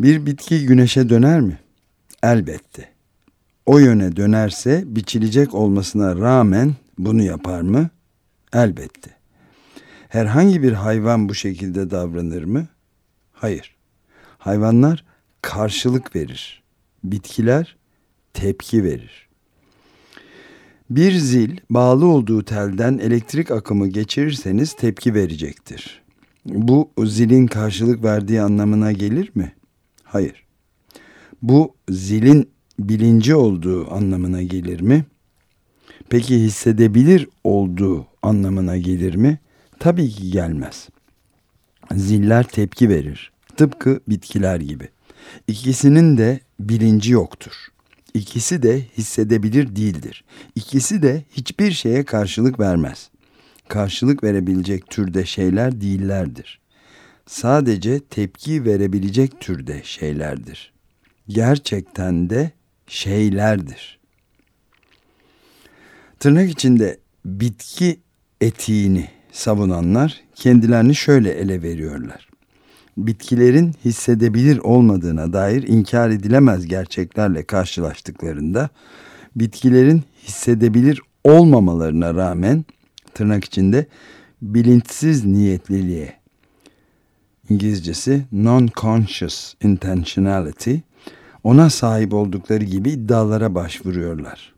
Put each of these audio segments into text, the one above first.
Bir bitki güneşe döner mi? Elbette. O yöne dönerse biçilecek olmasına rağmen bunu yapar mı? Elbette. Herhangi bir hayvan bu şekilde davranır mı? Hayır. Hayvanlar karşılık verir. Bitkiler tepki verir. Bir zil bağlı olduğu telden elektrik akımı geçirirseniz tepki verecektir. Bu zilin karşılık verdiği anlamına gelir mi? Hayır. Bu zilin bilinci olduğu anlamına gelir mi? Peki hissedebilir olduğu anlamına gelir mi? Tabii ki gelmez. Ziller tepki verir. Tıpkı bitkiler gibi. İkisinin de bilinci yoktur. İkisi de hissedebilir değildir. İkisi de hiçbir şeye karşılık vermez. Karşılık verebilecek türde şeyler değillerdir. Sadece tepki verebilecek türde şeylerdir. Gerçekten de şeylerdir. Tırnak içinde bitki etiğini savunanlar kendilerini şöyle ele veriyorlar. Bitkilerin hissedebilir olmadığına dair inkar edilemez gerçeklerle karşılaştıklarında bitkilerin hissedebilir olmamalarına rağmen tırnak içinde bilinçsiz niyetliliğe İngilizcesi non-conscious intentionality ona sahip oldukları gibi iddialara başvuruyorlar.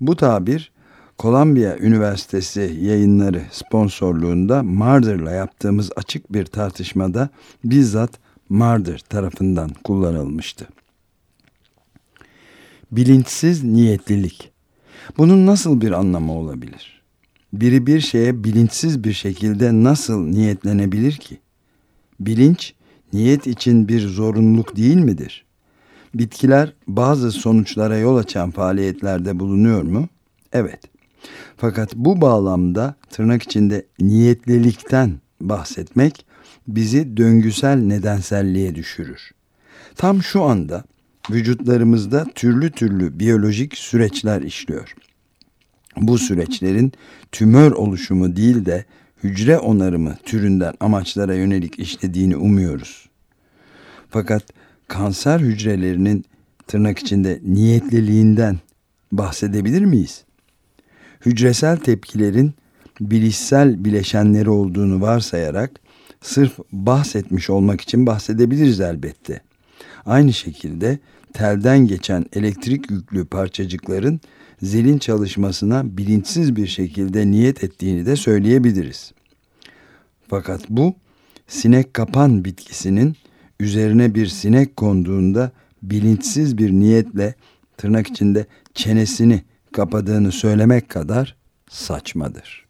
Bu tabir Columbia Üniversitesi yayınları sponsorluğunda Marder'la yaptığımız açık bir tartışmada bizzat Marder tarafından kullanılmıştı. Bilinçsiz niyetlilik. Bunun nasıl bir anlamı olabilir? Biri bir şeye bilinçsiz bir şekilde nasıl niyetlenebilir ki? Bilinç, niyet için bir zorunluluk değil midir? Bitkiler bazı sonuçlara yol açan faaliyetlerde bulunuyor mu? Evet. Fakat bu bağlamda tırnak içinde niyetlilikten bahsetmek bizi döngüsel nedenselliğe düşürür. Tam şu anda vücutlarımızda türlü türlü biyolojik süreçler işliyor. Bu süreçlerin tümör oluşumu değil de hücre onarımı türünden amaçlara yönelik işlediğini umuyoruz. Fakat kanser hücrelerinin tırnak içinde niyetliliğinden bahsedebilir miyiz? Hücresel tepkilerin bilişsel bileşenleri olduğunu varsayarak sırf bahsetmiş olmak için bahsedebiliriz elbette. Aynı şekilde telden geçen elektrik yüklü parçacıkların zilin çalışmasına bilinçsiz bir şekilde niyet ettiğini de söyleyebiliriz. Fakat bu sinek kapan bitkisinin üzerine bir sinek konduğunda bilinçsiz bir niyetle tırnak içinde çenesini kapadığını söylemek kadar saçmadır.